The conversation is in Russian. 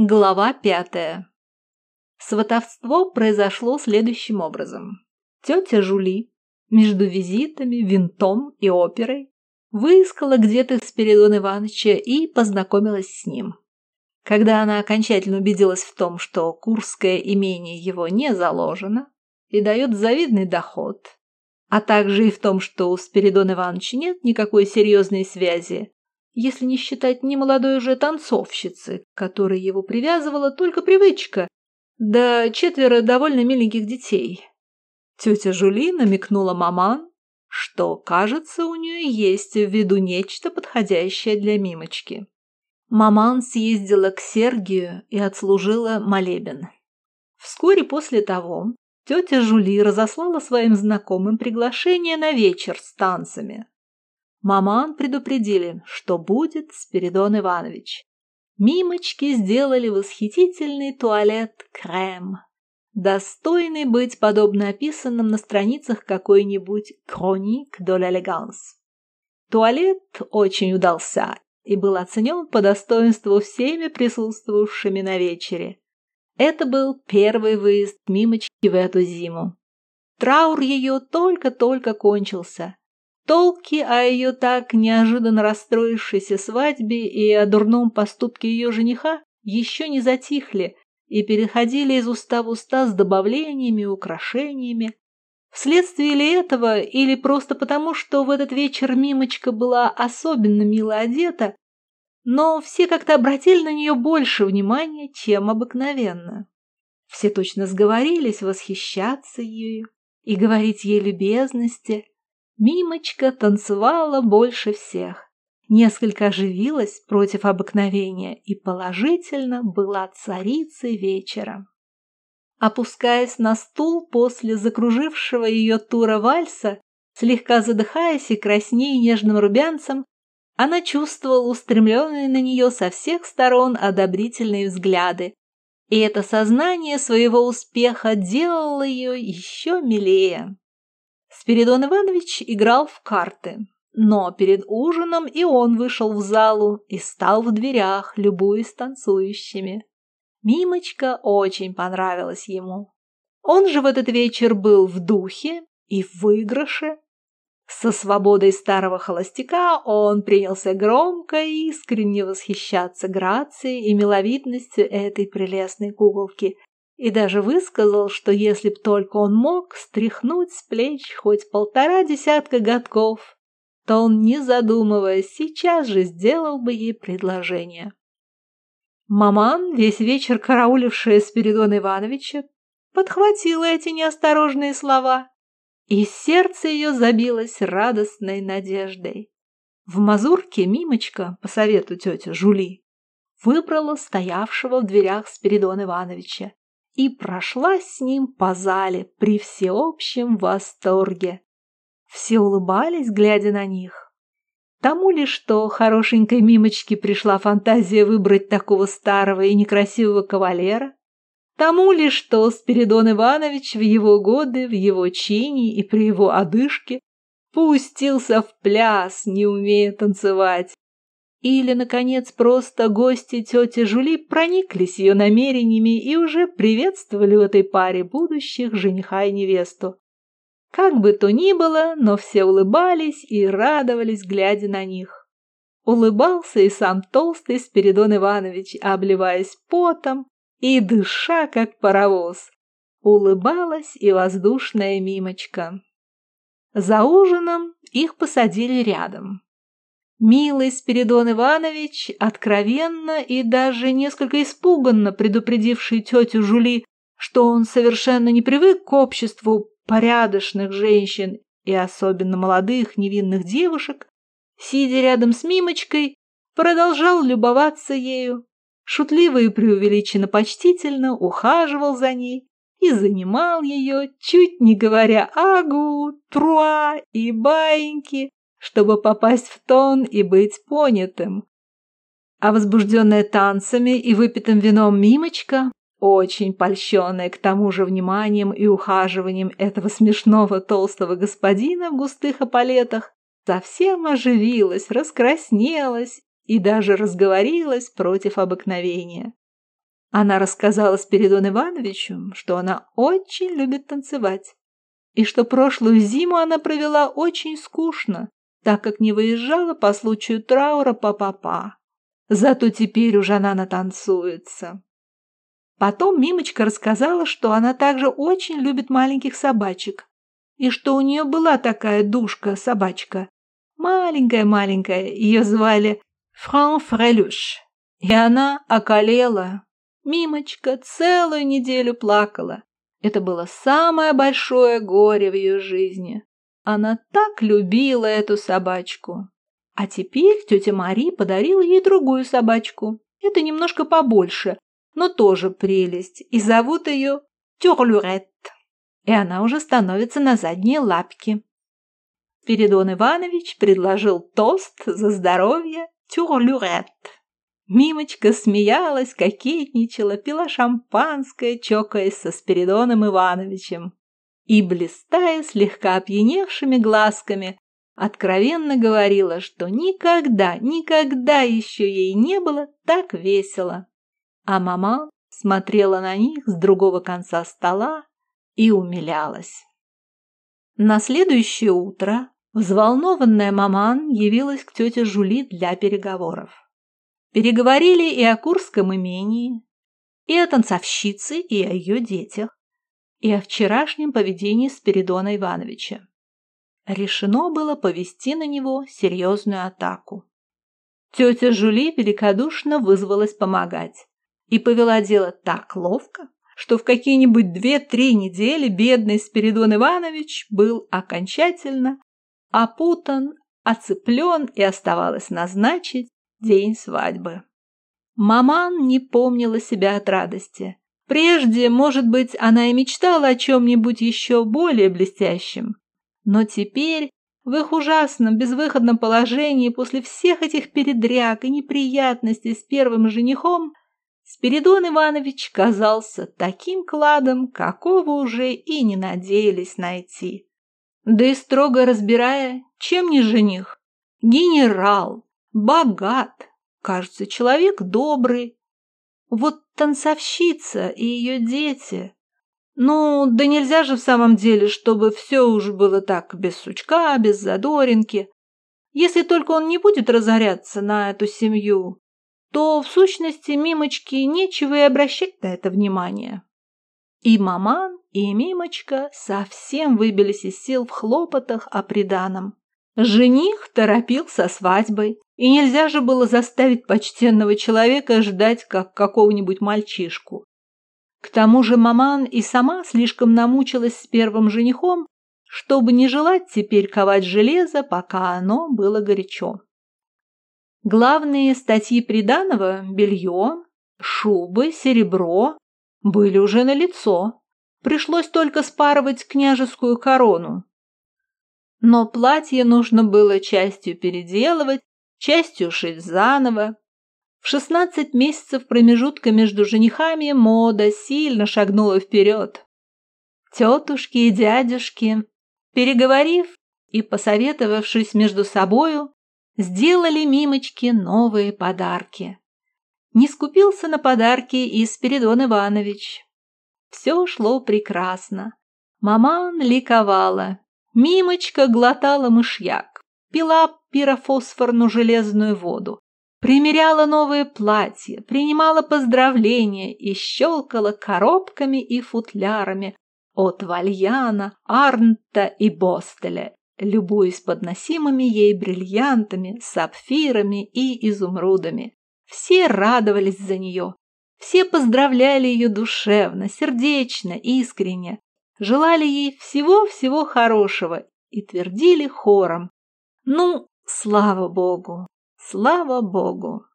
Глава пятая. Сватовство произошло следующим образом. Тетя Жули между визитами, винтом и оперой выискала где-то Спиридона Ивановича и познакомилась с ним. Когда она окончательно убедилась в том, что курское имение его не заложено и дает завидный доход, а также и в том, что у Спиридона Ивановича нет никакой серьезной связи если не считать немолодой уже танцовщицы, которой его привязывала только привычка, да четверо довольно миленьких детей. Тетя Жули намекнула маман, что, кажется, у нее есть в виду нечто подходящее для Мимочки. Маман съездила к Сергию и отслужила молебен. Вскоре после того тетя Жули разослала своим знакомым приглашение на вечер с танцами. Маман предупредили, что будет Спиридон Иванович. Мимочки сделали восхитительный туалет-крем, достойный быть подобно описанным на страницах какой-нибудь «Chronique de l'élégance». Туалет очень удался и был оценен по достоинству всеми присутствовавшими на вечере. Это был первый выезд Мимочки в эту зиму. Траур ее только-только кончился, Толки о ее так неожиданно расстроившейся свадьбе и о дурном поступке ее жениха еще не затихли и переходили из уста в уста с добавлениями и украшениями. Вследствие ли этого, или просто потому, что в этот вечер Мимочка была особенно мило одета, но все как-то обратили на нее больше внимания, чем обыкновенно. Все точно сговорились восхищаться ею и говорить ей любезности, Мимочка танцевала больше всех, несколько оживилась против обыкновения и положительно была царицей вечера. Опускаясь на стул после закружившего ее тура вальса, слегка задыхаясь и краснея нежным рубянцем, она чувствовала устремленные на нее со всех сторон одобрительные взгляды, и это сознание своего успеха делало ее еще милее. Спиридон Иванович играл в карты, но перед ужином и он вышел в залу и стал в дверях, любуясь танцующими. Мимочка очень понравилась ему. Он же в этот вечер был в духе и в выигрыше. Со свободой старого холостяка он принялся громко и искренне восхищаться грацией и миловидностью этой прелестной куколки, и даже высказал, что если б только он мог стряхнуть с плеч хоть полтора десятка годков, то он, не задумываясь, сейчас же сделал бы ей предложение. Маман, весь вечер караулившая Спиридона Ивановича, подхватила эти неосторожные слова, и сердце ее забилось радостной надеждой. В мазурке Мимочка, по совету тети Жули, выбрала стоявшего в дверях Спиридона Ивановича и прошлась с ним по зале при всеобщем восторге. Все улыбались, глядя на них. Тому ли, что хорошенькой Мимочке пришла фантазия выбрать такого старого и некрасивого кавалера? Тому ли, что Спиридон Иванович в его годы, в его чине и при его одышке пустился в пляс, не умея танцевать, или, наконец, просто гости тети Жули прониклись ее намерениями и уже приветствовали в этой паре будущих жениха и невесту. Как бы то ни было, но все улыбались и радовались, глядя на них. Улыбался и сам толстый Спиридон Иванович, обливаясь потом и дыша, как паровоз. Улыбалась и воздушная мимочка. За ужином их посадили рядом. Милый Спиридон Иванович, откровенно и даже несколько испуганно предупредивший тетю Жули, что он совершенно не привык к обществу порядочных женщин и особенно молодых невинных девушек, сидя рядом с Мимочкой, продолжал любоваться ею, шутливо и преувеличенно почтительно ухаживал за ней и занимал ее, чуть не говоря агу, труа и баиньки, чтобы попасть в тон и быть понятым. А возбужденная танцами и выпитым вином Мимочка, очень польщенная к тому же вниманием и ухаживанием этого смешного толстого господина в густых опалетах, совсем оживилась, раскраснелась и даже разговорилась против обыкновения. Она рассказала Спиридону Ивановичу, что она очень любит танцевать, и что прошлую зиму она провела очень скучно, так как не выезжала по случаю траура по папа. Зато теперь уже она натанцуется. Потом Мимочка рассказала, что она также очень любит маленьких собачек, и что у нее была такая душка-собачка. Маленькая-маленькая, ее звали Фран Фрелюш. И она околела. Мимочка целую неделю плакала. Это было самое большое горе в ее жизни. Она так любила эту собачку. А теперь тетя Мари подарила ей другую собачку. Это немножко побольше, но тоже прелесть, и зовут ее Тюрлюрет. И она уже становится на задние лапки. Передон Иванович предложил тост за здоровье Тюрлюрет. Мимочка смеялась, кокетничала, пила шампанское, чокаясь со Спиридоном Ивановичем. И, блистая слегка опьяневшими глазками, откровенно говорила, что никогда, никогда еще ей не было так весело. А мама смотрела на них с другого конца стола и умилялась. На следующее утро взволнованная маман явилась к тете Жули для переговоров. Переговорили и о Курском имении, и о танцовщице, и о ее детях, и о вчерашнем поведении Спиридона Ивановича. Решено было повести на него серьезную атаку. Тетя Жули великодушно вызвалась помогать и повела дело так ловко, что в какие-нибудь две-три недели бедный Спиридон Иванович был окончательно опутан, оцеплен и оставалось назначить день свадьбы. Маман не помнила себя от радости. Прежде, может быть, она и мечтала о чем-нибудь еще более блестящем. Но теперь, в их ужасном, безвыходном положении, после всех этих передряг и неприятностей с первым женихом, Спиридон Иванович казался таким кладом, какого уже и не надеялись найти. Да и строго разбирая, чем не жених? Генерал, богат, кажется, человек добрый. Вот танцовщица и ее дети. Ну, да нельзя же в самом деле, чтобы все уж было так, без сучка, без задоринки. Если только он не будет разоряться на эту семью, то, в сущности, Мимочке нечего и обращать на это внимание. И Маман, и Мимочка совсем выбились из сил в хлопотах о приданом. Жених торопил со свадьбой, и нельзя же было заставить почтенного человека ждать, как какого-нибудь мальчишку. К тому же Маман и сама слишком намучилась с первым женихом, чтобы не желать теперь ковать железо, пока оно было горячо. Главные статьи приданого – белье, шубы, серебро – были уже налицо. Пришлось только спарывать княжескую корону. Но платье нужно было частью переделывать, частью шить заново. В 16 месяцев промежутка между женихами мода сильно шагнула вперед. Тетушки и дядюшки, переговорив и посоветовавшись между собою, сделали Мимочке новые подарки. Не скупился на подарки и Спиридон Иванович. Все шло прекрасно. Маман ликовала. Мимочка глотала мышьяк, пила пирофосфорную железную воду, примеряла новые платья, принимала поздравления и щелкала коробками и футлярами от Вальяна, Арнта и Бостеля любуясь подносимыми ей бриллиантами, сапфирами и изумрудами. Все радовались за нее, все поздравляли ее душевно, сердечно, искренне, желали ей всего-всего хорошего и твердили хором «Ну, слава Богу, слава Богу!»